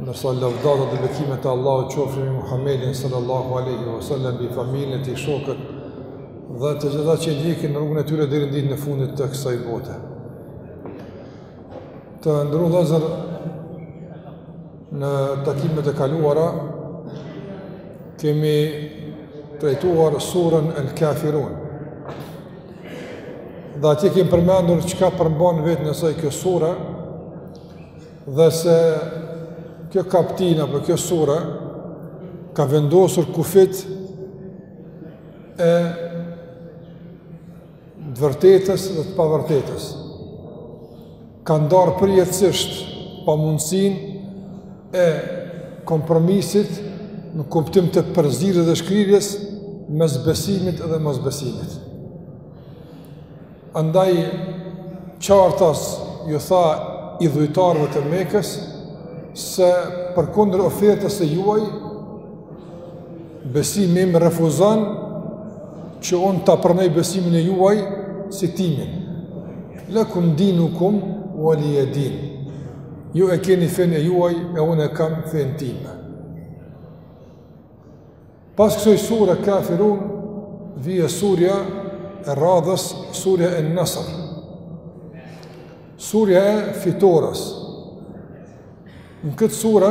Ndërsa lavdatat dhe bekimet e Allahut qofshin mbi Muhammedin sallallahu alaihi wasallam, mbi familjen e tij, shokët dhe të gjithë ata që ndjekin rrugën e tyre deri në ditën e fundit të kësaj bote. Të nderuar vëllezër në takimet e kaluara kemi trajtuar surën El Kafirun. Dhe atje kemi përmendur çka përmban në vete saj kjo sura, Dhe se kjo kaptinë apo kjo sure ka vendosur kufijtë e të vërtetës dhe të pavërtetës. Ka ndarë përjetësisht pa mundësinë e kompromisit në kuptim të përzierjes dhe shkrirjes mes besimit dhe mosbesimit. Andaj qartas iu tha idhujtarëve të Mekës se përkundër ofertës së juej besimi im refuzon që unë ta pranoj besimin e juaj si timin. Lakum dinukum wa liya din. Ju e keni fenë e juaj e unë e kam fenë time. Pas kësoj sure El Kafirun, vjen surja e radhës, surja En Nasr. Surja e fitorës. Në këtë sure,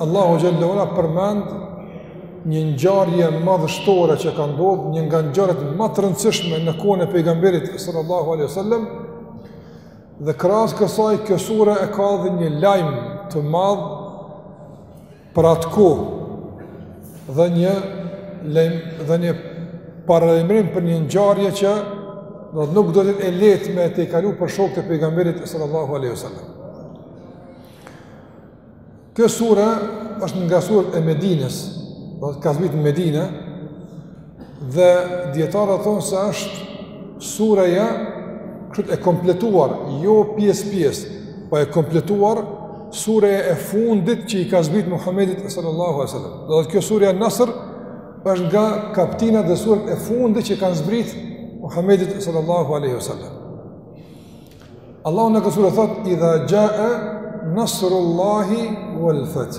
Allahu xhele ve ala përmend një ngjarje madhështore që ka ndodhë, një nga ngjarjet më të rëndësishme në kohën e pejgamberit sallallahu alaihi sallam, dhe krahas kësaj kjo sure e ka dhe një lajm të madhë Për atë kohë dhe një lajm, dhe një paralajmërim për një ngjarje që do të nuk do të jetë e lehtë me tejkalu për shokët e pejgamberit sallallahu alaihi wasallam. Kjo sure është nga suret e Medinës, domethënë ka zbritur në Medinë, Dhe dijetarët thonë se është sureja kështu e kompletuar, jo pjesë pjesë, po e kompletuar sureja e fundit që i ka zbrit Muhammedit sallallahu alaihi sallam. Domethënë kjo sureja Nasr është nga kaptinat dhe suret e fundit që i ka zbrit Muhammedit sallallahu alaihi sallam. Allahu në këtë sure thotë, idha xhae nasrullahi wal fath.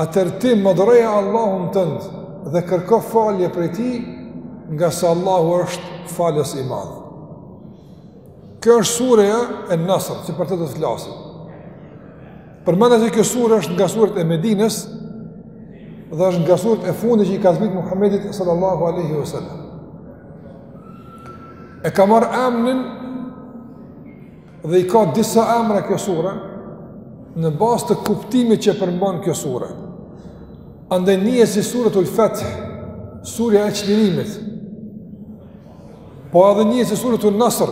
Atëherë ti madhëroje Allahun tënd dhe kërko falje prej tij ngase Allahu është falës i madhë. Kjo është surja En Nasr, që për të të flasim. Përmenda që kjo sure është nga suret e Medinës dhe është nga suret e fundit që i ka zbrit Muhammedit sallallahu aleyhi wa sallam. E ka marrë emnin Dhe i ka disa emra kjo sure, në bazë të kuptimit që përmban kjo sure. Andaj njihet si suretul Feth, surja e çlirimit, po edhe njihet si suretul Nasër,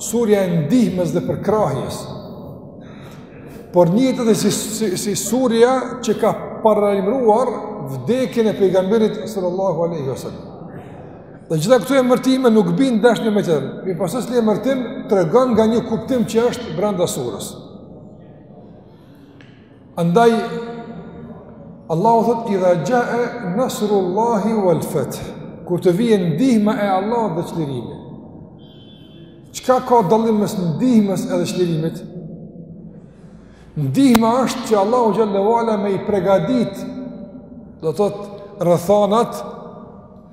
surja e ndihmës dhe përkrahjes, por njihet edhe si, si, si surja që ka paralajmëruar vdekjen e pejgamberit sallallahu aleyhi wa sallam. Dhe gjitha këto emërtime nuk bijnë ndesh një me tjetrën. Mbasi secili emërtim tregon nga një kuptim që është branda surës. Andaj, Allahu thotë idha xhae nasrullahi wal feth, kur të vijen ndihma e Allahut dhe çlirimi. Çka ka dallim mes ndihmës edhe çlirimit? Ndihma është që Allahu xhel-le ve ala me i pregadit, do thotë rrethanat,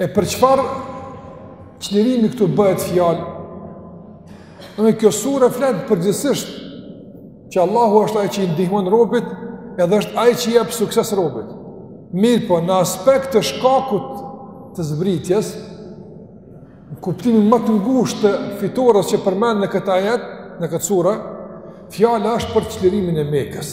E për çfarë çlirimi këtu bëhet fjalë? E kjo sure flet përgjithsisht që Allahu është ai që i ndihmon robit, edhe është ai që i jep sukses robit. Mirëpo, në aspekt të shkakut të zbritjes, kuptimin më të ngushtë të fitores që përmend në këtë ajet, në këtë sure, fjala është për çlirimin e Mekës.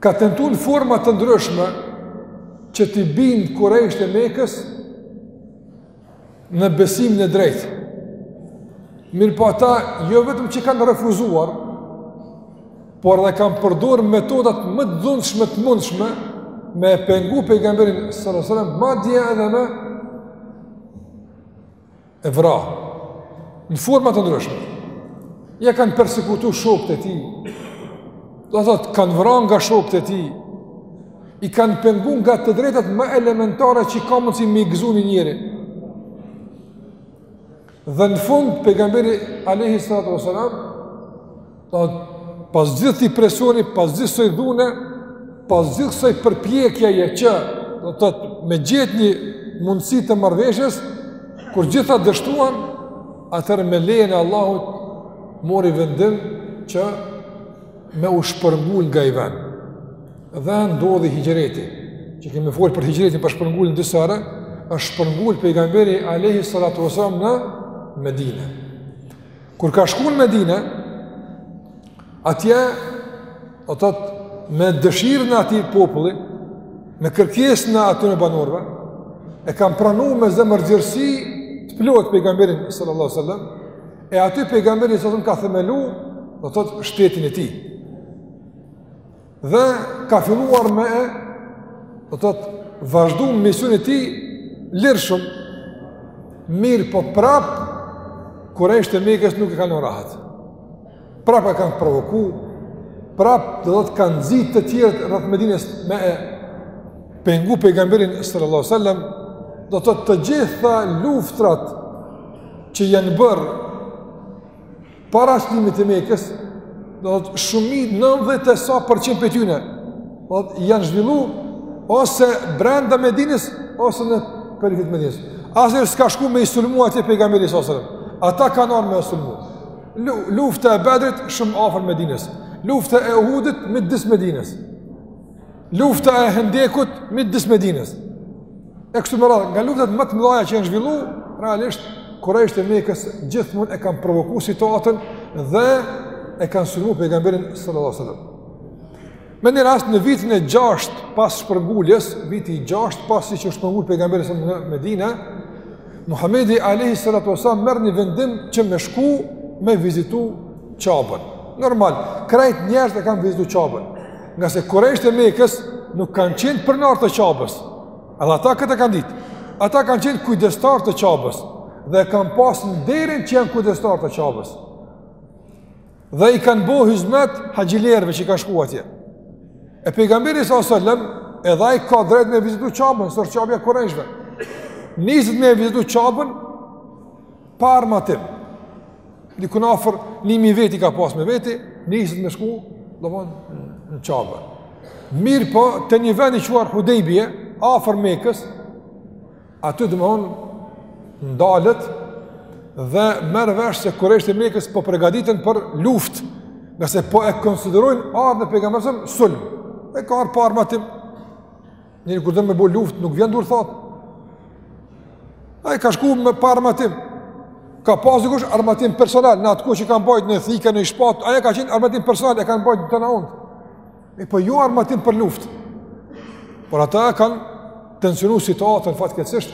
Ka tentu në forma të ndryshme që t'i bindë kurejshët e Mekës në besimin e drejtë. Mirëpo ata jo vetëm që kanë refuzuar, por edhe kanë përdor metodat më të dhunshme të mundshme me pengu pejgamberin sallallahu alajhi wasallam madje edhe me e vra, në forma të ndryshme, ia kanë persekutu shokët e tij, do të thotë, kanë vra nga shokët e tij, i kanë pengu nga të drejtat më elementare që i ka mundësi me i gëzu një njeri. Dhe në fund, pejgamberi Alejhi Salatu Veselam, Ta, pas gjithë këtij presioni, pas gjithë kësaj dhune, pas gjithë kësaj përpjekjeje që, do të thotë me gjetë një mundësi të marrëveshjes, kur gjitha dështuan, atëherë me lejën e Allahut, mori vendim që me u shpërngul nga ai ven. Dhe ndodhi hixhreti, që kemi folë për hixhretin për shpërnguljen disa herë, është shpërngul pejgamberi Alejhi Salatu Veselam në Medine. Kur ka shku në Medine, atje, do të thotë me dëshirën e atij populli, me kërkesën e atyne banorëve, e kanë pranu me zemërgjerësi të plotë pejgamberin sallallahu sallam, e aty pejgamberi sallallahu ka themelu, do të thotë shtetin e tij. Dhe ka filluar me e, do të thotë, vazhdu misionin e tij lirshëm, mirëpo prapë, kurejshët e Mekës nuk e kanë lënë rahat. Prapë e kanë provoku, prapë do të thotë kanë nxit të tjerët rreth Medinës me e pengu pejgamberin sallallahu sallam, do të thotë të gjitha luftrat që janë bërë para çlirimit të Mekës, do të thotë shumë mbi 90 e sa përqind prej tyne, do të thotë janë zhvillu ose brenda Medinës, ose në periferi të Medinës. Asnjëherë s'ka shku me i sulmu atje pejgamberi sallallahu sallam, ata kanë ardhë me e sulmu. Lufta e Bedrit shumë afër Medinës, lufta e Uhudit midis Medinës. Lufta e Hendekut midis Medinës. E kështu me radhë, nga luftat më të mëdhaja që janë zhvillu, realisht, kurejshët e Mekës gjithmonë e kanë provoku situatën dhe e kanë sulmu pejgamberin sallallahu sallam. Me një rast në vitin e gjashtë pas shpërnguljes, viti i gjashtë pasi që u shpërngul pejgamberi sallallahu sallam në Medinë, Muhammedi alejhi salatu selam merr një vendim që me shku me e vizitu Qabën. Normal, krejt njerëzit e kanë vizitu Qabën. Ngase kurejshët e Mekës nuk kanë qenë pronarë të Qabës. Edhe ata këtë e kanë ditë. Ata kanë qenë kujdestarë të Qabës. Dhe kanë pas nderin që janë kujdestarë të Qabës. Dhe i kanë bo hyzmet haxhilerëve që kanë shku atje. E pejgamberi sallallahu sallam, edhe ai ka drejtë me e vizitu Qabën, s'osht Qabja e kurejshëve. Niset me e vizitu Qabën, pa armatim. Dikun afër një mijë veti ka pas me veti, niset me shku, domethënë në Qabe. Mirëpo, te një vend i quajtur Hudejbje, afër Mekës, aty domethënë ndalet, dhe merr vesh se kurejshët e Mekës po pregaditen për luftë, ngase po e konsiderojnë ardhjen e pejgamberit sallallahu sallam, sulm, e ka ardhë pa armatim, Njeri kur don me bo luftë, nuk vjen durthatë. Ai ka shku me pa armatim. Ka pas dikush armatim personal, në atë kohë që kanë bajt një thikë, një shpatë, ajo ka qenë armatim personal, e kanë bajt të në ondë. E po jo armatim për luftë. Por ata e kanë tensionu situatën fatkeqësisht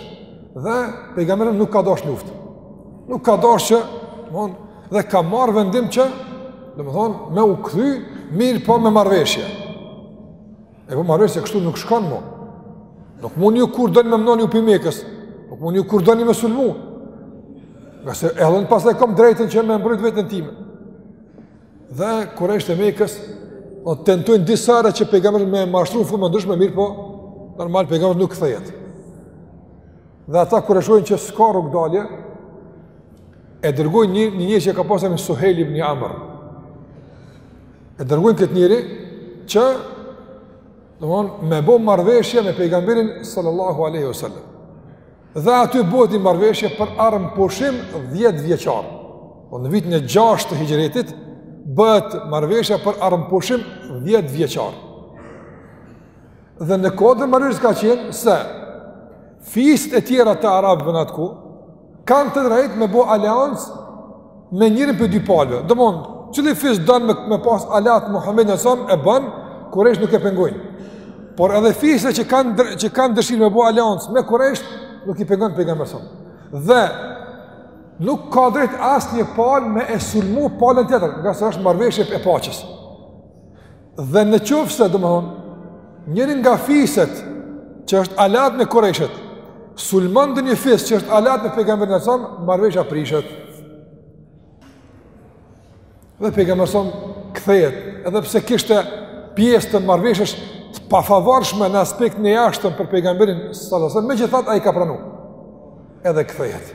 dhe pejgamberi nuk ka dash luftë. Nuk ka dash që, domethënë, dhe ka marrë vendim që, domethënë, me u kthy, mirëpo me marrëveshje. E po marrëveshje, se kështu nuk shkon më. Nuk mund ju kur doni me më ndalu pi Mekës. Nuk mund ju kur doni me sulmu. Ngase edhe unë pastaj kom të drejtën që me e mbrojt veten time. Dhe kurejshët e Mekës, do të thotë tentojnë disa herë që pejgamberin me e mashtru në forma të ndryshme, mirëpo, normal pejgamberi nuk kthehet. Dhe ata kur e shojnë që s'ka rrugëdalje, e dërgojnë një një, njeri që e ka pas emrin Suhejl ibni Amr. E dërgojnë këtë njëri që do von me bë marrëveshje me pejgamberin sallallahu alaihi wasallam. Dhe aty bëhet një marrëveshje për armëpushim 10 vjeçar. Po në vitin e 6 të Hixhretit bëhet marrëveshja për armëpushim 10 vjeçar. Dhe në këtë marrëveshje ka qenë se fiset e tjera të arabëve në atë kohë, kanë të drejtë me bo aleancë me njërën prej dy palëve. Domethon, cili fis don me, me pas aleat Muhamedin alejhi selam, e ban, kurejsht nuk e pengojnë. Por edhe fiset që kanë, që kanë dëshirë me bo aleancë me kurejsht, nuk i pengon pejgamberi alejhi selam. Dhe nuk ka drejtë asnjë palë me e sulmu palën tjetër, ngase është marrëveshje e paqes. Dhe në qoftë se, domethonë, njëri nga fiset që është aleat me kurejshët, sulmon ndonjë fis që është aleat me pejgamberin alejhi selam, marrëveshja prishet. Dhe pejgamberi alejhi selam kthehet, edhe pse kishte pjesë të marrëveshjes të pafavorshme në aspektin e jashtëm për pejgamberin sallasem, megjithatë ai i ka pranu, edhe kthehet.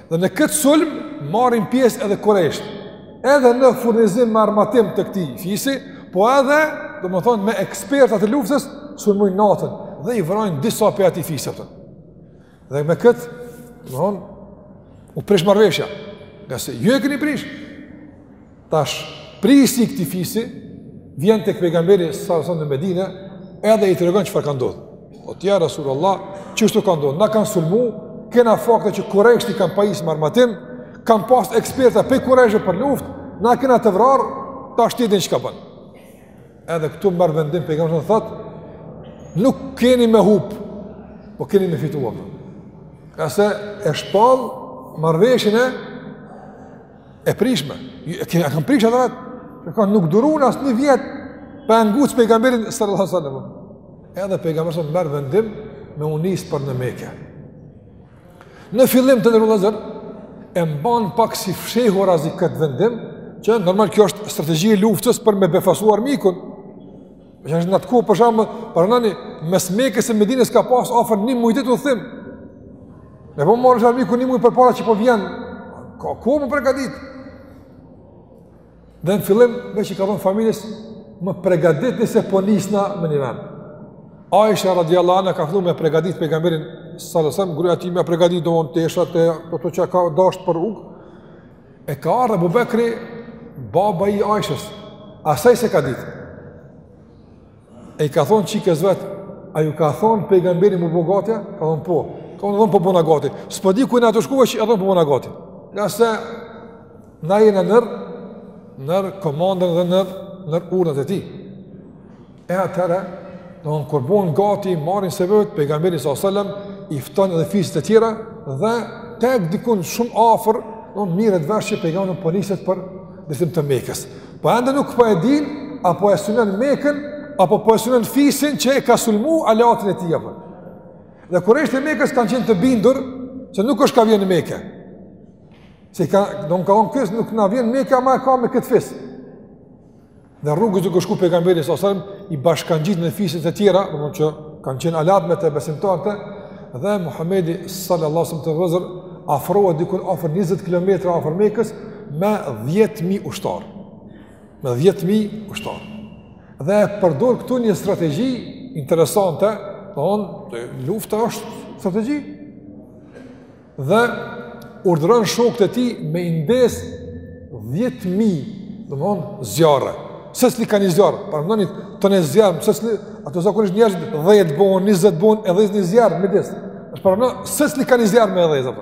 Dhe në këtë sulm marrin pjesë edhe kurejsht, edhe në furnizim me armatim të këtij fisi, po edhe, domethonë, me ekspertat e luftës, sulmojnë natën dhe i vrajnë disa pe atij fisi. Për. Dhe me këtë, domethonë, u prish marrëveshja, ngase ju e këni prish. Tash, prijsi i këtij fisi, vjen tek pejgamberi sallasem në Medine, edhe i tregon çfarë ka ndodhë. Thotë ja, Rasul Allah, kështu ka ndodhë, na kanë sulmu, kena fakte që kurejsht i kanë pajisë me armatim, kanë pasë eksperta pe kurejshve për luftë, na kena të vrarë, tash ti qysh ke me bo. Edhe këtu merr vendim pejgamberi sallasem, thotë, nuk keni me hupë, po keni me fitu. Kase e shpall marrëveshjen e E prishme, e kanë prish ata vetë, e kanë nuk durun as një vjet pa e ngucë pejgamberin sallallahu alaihi wasallam. Edhe pejgamberi sallallahu alaihi merr vendim me u nis për në Mekë. Në fillim të ndërlozën e mban pak si fshehurazi këtë vendim, që normal kjo është strategji e luftës për me befasu armikun. Që është në atë kohë, për shembull, për udhën, mes mekës e medines ka pas afër një muj udhëtim. Me pa marrë vesh armiku një muj përpara që po vjen, ka kohë me u pregadit. Dhe në fillim, veç i ka thënë familjes, më pregaditni se po nisna m'një vend. Aisha radiallahu anha ka fillu me pregadit pejgamberin sallallahu alajhi wasallam, gruaja tij me pregadit domethon teshat e ato që ka dashur për rrugë. E ka ardh Abu Bekri, baba i Aishës, asaj se ka ditë. E i ka thonë çikës vet, a ju ka thonë pejgamberi me u bo gati? Ka thonë po. Ka thonë, thonë po bona gati. S'po di ku jena tu shku veç i thonë po bona gati. Nga se, na jena nër, nër komandën dhe nër, nër urdhnat e tij. E atëherë, domethonë kur bon gati marrin se vetë pejgamberi sallallahu alajhi wasallam i fton edhe fiset e tjera dhe tek dikun shumë afër, domethonë mirret vesh që pejgamberi po niset për drejtim të Mekës. Po ende nuk po e din apo e synon Mekën apo po e synon fisin që e ka sulmu aleatin e tij apo. Dhe kurejshët e Mekës kanë qenë të bindur se nuk është ka vjen në Mekë. Se ka, do të thonë kës nuk na vjen në Mekë ama e ka me këtë fis. Dhe rrugës duke shku pejgamberi sa selam i bashkangjit edhe fiset e tjera, domethonë që kanë qenë aleat me të, besimtarëve dhe Muhamedi sallallahu alaihi wasallam të nderuar vëllezër afrohet diku afër 20 kilometra afër Mekës me 10000 ushtar. Me 10000 ushtar. Dhe e përdor këtu një strategji interesante, domethonë lufta është strategji. Dhe urdhëron shokët e tij me i ndez 10000, domethonë zjarre. Secili ka ni zjarr. Paramendoni te ni zjarr, secili ato zakonisht njerëzit 10 bon, 20 bon, edhe një zjarr në mes. E tash paramendoni secili ka ni zjarr me dhez a.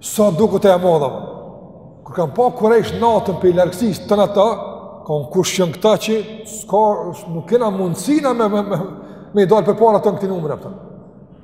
Sa duket e madhe a. Kur kanë pa kurejsh natën prej largësisë tona ato, kanë kush janë këta që s'ka nuk kena mundësi na me me me, me dal përpara ton këtij numri apo.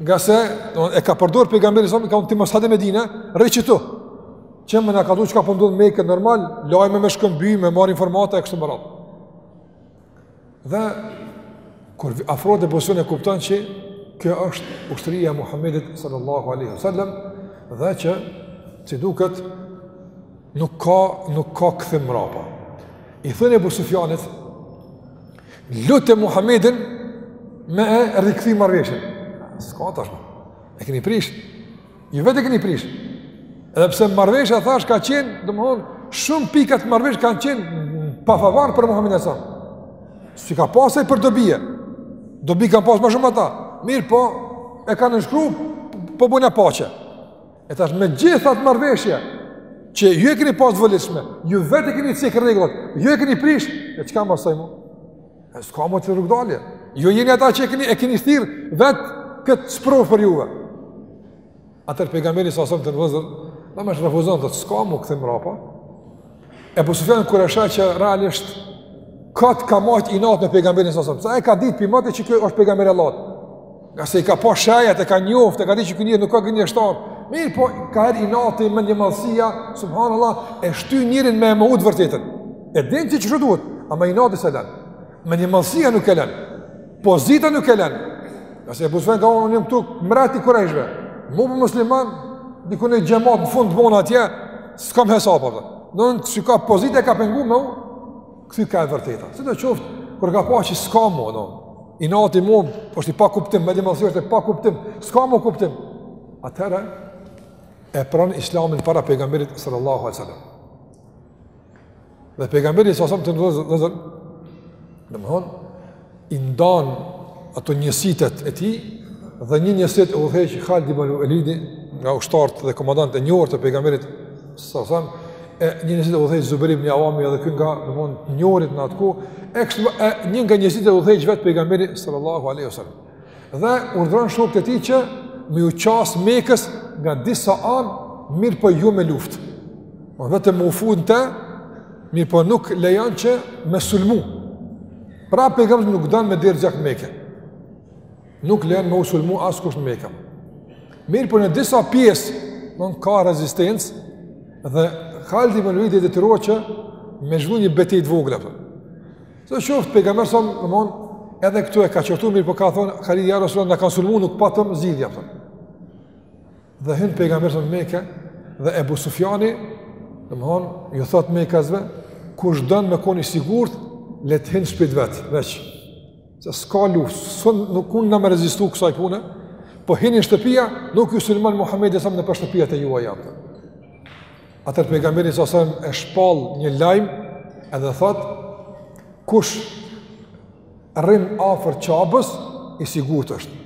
Ngase, e ka përdor pejgamberi salam ka thonë ti mos hajde Medine, rri qitu. Që me na kallxu çka po ndodh n'Mekë normal, lajme me shkëmby, me marr informata e kështu me radhë. Dhe kur afrohet Ebu Sufjani e kupton që kjo është ushtria e Muhamedit sallallahu alaihi wasallam dhe që si duket nuk ka nuk ka kthim mbrapa. I thojn Abu Sufjanit Lute Muhammedin me e rikthy marrëveshjen. S'ka tash mo, e keni prish, ju vetë e keni prish. Edhe pse marrëveshja thash ka qenë, domethonë, shumë pika t'marrëveshjes kanë qenë pa favor për Muhammedin asam. S'i ka pas ai për dobi e, dobi kanë pasë ma shumë ata, mirëpo e ka nënshkru po bojna paqe. E tash me gjithë atë marrëveshje, që ju e keni pas të volitshme, ju vetë e keni cek rregullat, ju e keni prish, e çka masaj mo? E s'ka mo rrugëdalje. Ju jeni ata që e keni, e keni thirr vetë këtë sprovë për juve. Atëherë pejgamberi sa sam të nderuar vëllezër, domethonë refuzon, thotë s'ka mo kthim mrapa, Ebu Sufjan Kurejshi që realisht kot ka majt inat me pejgamberin sallallahu alaihi wasallam, sa e ka ditë për mëte që ky është pejgamberi i Allahut. Ngase i ka pa shejat, e ka njoft, e ka ditë që ky njeri nuk u kan gënjeshtar. Mirëpo ka herë inati, mendjemadhësia, subhanallah, e shtyn njerin me e mohu të vërtetën. E din që qeshtu duhet, ama inati s'e len. Mendjemadhësia nuk e len. Pozita nuk e len. Nëse Ebu Sufjan ka unë jam tuk, mreti i kurejshve, m'u bo musliman, diku në xhemat në fund të bona atje, s'kam hesapa dhe. Në në që kjo pozita e ka pengu me u kthy ka e vërteta. Sidoqoftë, kur ka pa që s'ka mo, no, inati mo po është i pakuptimtë, mendjemadhësia është e pakuptimtë, s'ka mo kuptim. Atëherë, e pranon islamin para pejgamberit sallallahu alaihi wasallam. Dhe pejgamberi sa sa të ndërëzë, dhe zërë, dhe më thonë, i ndanë ato njësitet e ti, dhe një njësit e utheqë Khalid ibn Elidi, nga ushtartë dhe komandant e njërë të pejgamberit, sa sa, e një njësit e utheqë Zuberim një avami edhe kënë nga, dhe më thonë, njërit në atë ku, e, kështë, e një nga njësit e utheqë vetë pejgamberi, sallallahu aleyhu sallam. Dhe urdhëron shokët e tij që me iu qas Mekës nga disa anë, mirëpo jo me luftë. Po vetëm me u fut në te, mirëpo nuk lejon që me sulmu. Pra pejgamberi nuk don me derdh gjak në Mekë. Nuk lejon me u sulmu askush në Mekë. Mirëpo në disa pjesë ka rezistencë dhe Khalid ibn Walidi detyrohet që me zhvillu një betejë të vogël apo. Sidoqoftë, pejgamberi sallallahu alaihi wasallam, edhe këtu e ka qortu, mirëpo ka thonë Khalidi, ja Resulallah, na kanë sulmu, nuk patëm zgjidhje, për. Dhe hyn pejgamberi sallallahu alaihi wasallam në Meke, dhe Ebu Sufjani, domethonë, ju thotë mekasve, kush don me kon i sigurt, le të hyn në shpi të vet, veç. Se s'ka luftë, sën, nuk mun me rezistu kësaj pune, po hyni në shtëpia, nuk ju sulmon Muhammedi sallallahu alaihi wasallam nëpër shtëpia të juaja, për. Atër të pejgamberi së asërëm e shpal një lajmë edhe thot, kush rrim afer qabës, i sigurt është.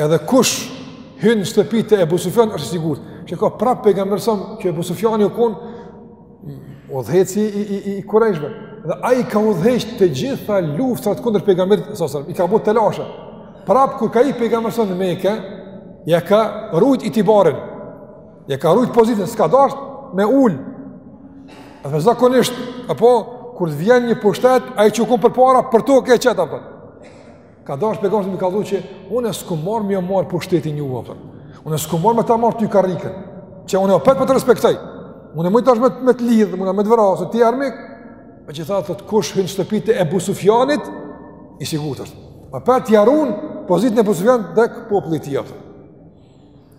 Edhe kush hynë në shtëpi të Ebu Sufjan, është i sigurt. Që ka prap pejgamberi së asërëm, që Ebu Sufjani u konë, u dheci i, i, i, i korejshme. Dhe a i ka u dheci të gjitha luftrat kundër pejgamberi së asërëm, i ka bot të lashe. Prap kur ka i pejgamberi së në meke, ja ka rujt i tibarin, Ja ka rujt pozitën, s'ka dasht me ul. Dhe zakonisht, apo kur vjen një pushtet, ai që u kon përpara për toke e qet apo. Ka dasht pejgamberi me thonë që unë s'kom ardh me marr pushtetin juve apo. Unë s'kom ardh me ta marr ty karrikën. Që unë opet po të respektoj. Unë muj tash me me të lidh, muj me të vra si armik. Megjithatë thot kush hyn në shtëpi të Abu Sufjanit i sigurt. Prap ja run pozitën e Abu Sufjanit tek populli i tij apo.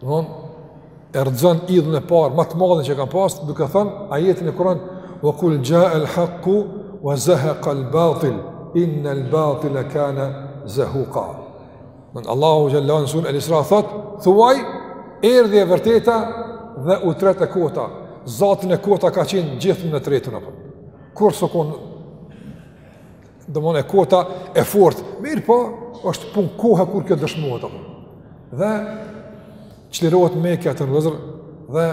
Don e rrëzon idhullin e parë më të madhe që kanë pas, duke thënë ajetin e Kur'anit, "Wa kul jaa al-haqqu wa zahaqa al-batil, inna al-batila kana zahuqa." Don Allahu xhelle në suren al-Isra thotë, "Thuaj, erdhi e vërteta dhe u tret e kota. Zaten e kota ka qenë gjithnjë e tretun apo. Kur s'u kon Domethënë e kota e fortë, mirëpo, është punë kohe kur kjo dëshmohet apo. Dhe çlirohet Mekja, të nderuar, dhe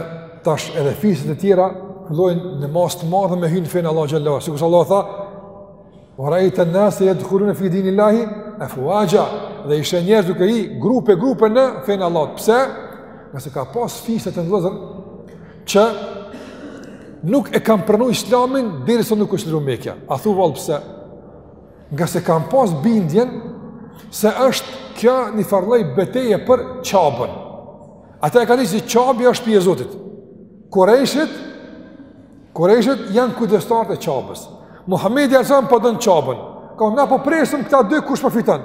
tash edhe fiset e tjera, fillojnë në masë të madhe me hy në fenë e Allahut xhelle. Sikurse Allahu tha, wa ra'aytan-nasa yadkhuluna fi dinillahi afwaja, dhe i sheh njerëzit duke hy grupe, grupe në fenë e Allahut. Pse? Ngase ka pas fise, të nderuar, që nuk e kanë pranu Islamin derisa nuk u çliru Mekja. A thu vallë pse? Ngase kanë pas bindjen se është kjo një farë lloj beteje për Qaben. Ata e kanë ditë se Qabja është shpi e Zotit. Kurejshët, kurejshët janë kujdestarët e Qabes. Muhammedi alejhi selam po e don Qaben. Ka unë, na po presëm këta dy kush po fiton.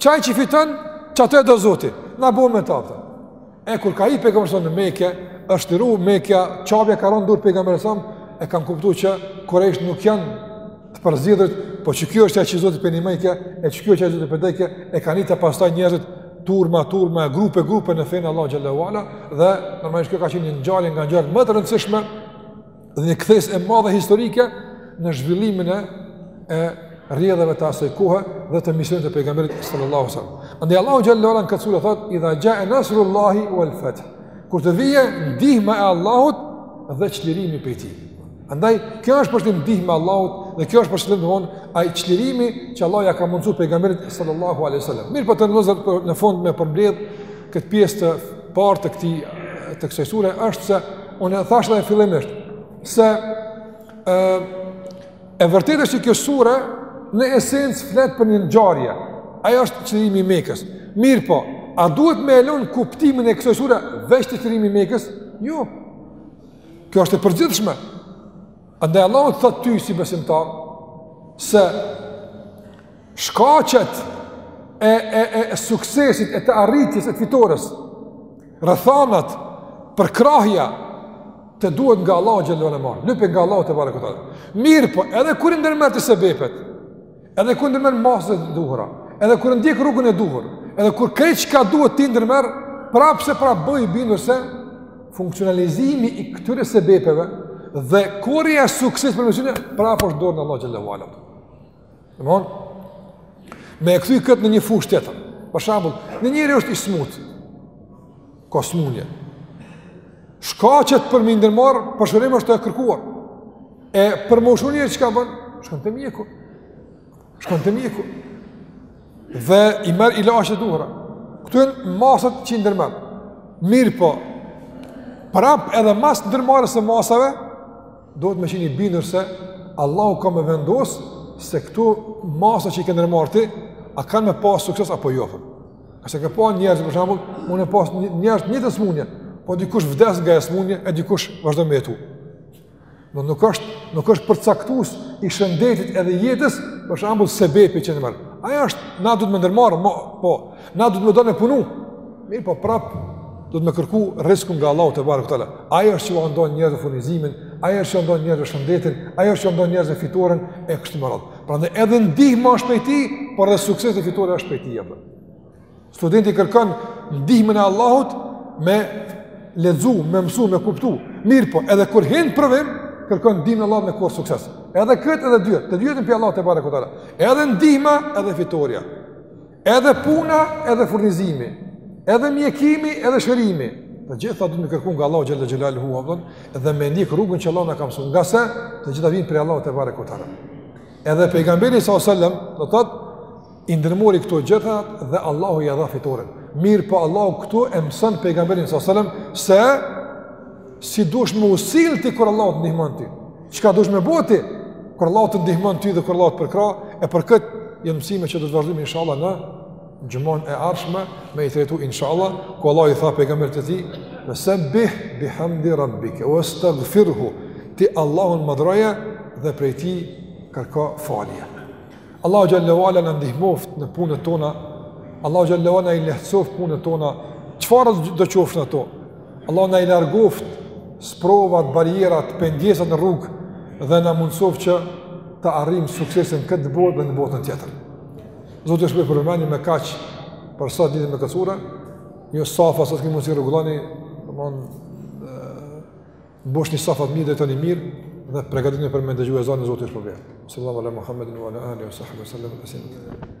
Qaj që fiton, qato e do Zoti. Na bohem me ta, pëtën. E kur ka hi pejgamberi në Mekë, është çliru Mekja, Qabja ka ra në dorë pejgamberit alejhi selam e kanë kuptu që kurejshët nuk janë të përzgjedhurit, po që ky është ai që Zoti po e ndihmojke, e që ky është ai që Zoti po e dojke, e kanë hi ata pastaj njerëzit turma turma grupe grupe në fenë e Allahut xhelle ue ala dhe normalisht kjo ka qenë një ngjarje nga ngjarjet më të rëndësishme dhe një kthesë e madhe historike në zhvillimin e, e rrjedhave të asaj kohe dhe të misionit të pejgamberit sallallahu alaihi wasallam. Andaj Allahu xhelle ue ala në këtë sure thotë idha jaa nasrullahi wal fath. Kur të vijë ndihma e Allahut dhe çlirimi prej tij. Andaj kjo është për të ndihma e Allahut dhe kjo është për të thënë ai çlirimi që Allahu ia ka mundësu pejgamberit sallallahu alaihi wasallam. Mirëpo të nderuar në fund me përmbledh këtë pjesë të parë të këtij të kësaj sure është se unë e thashë edhe fillimisht se ë e vërtetë është që kjo sure në esencë flet për një ngjarje. Ajo është çlirimi i Mekës. Mirëpo, a duhet me e lon kuptimin e kësaj sure veç te çlirimi i Mekës? Jo. Kjo është e përgjithshme. Andaj Allahu të thotë ty si besimtar se shkaqet e, e, e, e suksesit, e të arritjes, e të fitores, rrethanat, përkrahja, të duhet nga Allahu xhelle me marrë, lypi nga Allahu tebareke ue teala. Mirëpo, edhe kur i ndërmerr ti sebepet, edhe kur ndërmerr masat e duhura, edhe kur ndjek rrugën e duhur, edhe kur krejt çka duhet ti ndërmerr, prapë se prapë bëhu i bindur se funksionalizimi i këtyre sebepeve dhe korrja e suksesit për në qënë, prapë është në dorë të Allahut xhelle në Domthon me e kthy kët në një fushë tjetër. Për shembull, një njeri është i smut. Ka smunje. Shkaqet për me ndërmarr, për shërim është e kërkuar. E për me u shëru njeri çka bën? Shkon te mjeku. Shkon te mjeku. Dhe i merr ilaçet e duhura. Këto janë masat që i ndërmerr. Mirëpo prap edhe mas ndërmarrjes së masave, Duhet me qenë i bindur se Allahu ka me vendos se këto masa që i ke ndërmarr ti, a kanë me pas sukses apo jo. Ngase ke pa njerëz, për shembull, mund me pas njerëz njëjtën smunje, po dikush vdes nga ajo smunje, e dikush vazhdon me jetu. Domthon nuk është, nuk është përcaktues i shëndetit edhe jetës, për shembull, sebepi që e merr. Ajo është, na duhet me ndërmarrë, po, Na duhet me dal me punu, mirëpo prapë, duhet me kërku rrizkun nga Allahu tebareke ve teala. Ai është që u ndan njerëzve furnizimin, ai është që u ndan njerëzve shëndetin, ai është që u ndan njerëzve fitoren, e kështu me radhë. Prandaj edhe ndihma është prej tij, por edhe suksesi dhe fitorja është prej tij. Studenti kërkon ndihmën e Allahut me lexu, me mësu, me kuptu. Mirëpo, edhe kur hin në provim, kërkon ndihmën e Allahut me korr sukses. Edhe këto të dyjat, të dyjat janë prej Allahut tebareke ve teala. Edhe ndihma, edhe fitorja. Edhe puna, edhe furnizimi, edhe mjekimi, edhe shërimi. Të gjitha duhet me i kërku nga Allahu xhel-le xhelaluhu domthon dhe me ndjek rrugën që Allahu na ka mësuar. Ngase të gjitha vijnë prej Allahut tebareke ve teala. Edhe pejgamberi sa sallam do thot i ndërmori këto gjitha dhe Allahu ia dha fitoren. Mirëpo Allahu këtu e mëson pejgamberin sa sallam se si dush me u sill ti kur Allahu të ndihmon ty. Çka dush me bo ti? Kur Allahu të ndihmon ty dhe kur Allahu të përkrah, e për kët janë mësime që do të vazhdojmë inshallah në xhuman e ardhshme me i trajtu inshallah, ku Allahu i tha pejgamberit të tij, "Fasabbih bihamdi rabbika wastaghfirhu." Ti Allahun madhroje dhe prej tij kërko falje. Allahu xhel-le ve ala na ndihmoft në punët tona. Allahu xhel-le ve ala i lehtësoft punët tona. Çfarëdo të qofshin ato? Allahu na i largoft sprovat, barrierat, pengesat në rrugë dhe na mundësoft që të arrijmë suksesin në këtë botë dhe në botën tjetër. Zoti ju shpërbleft për vëmendje, me kaq për sot ditë me kët sure, ju safat sa të keni mundsi rregulloni, Mbushni safat mirë, drejtoni mirë dhe pregatitni për me ndëgju ezanin. Zoti ju shpërbleft. Sallallahu ala Muhammedin wa ala alihi wa sahbihi wa sallam taslima.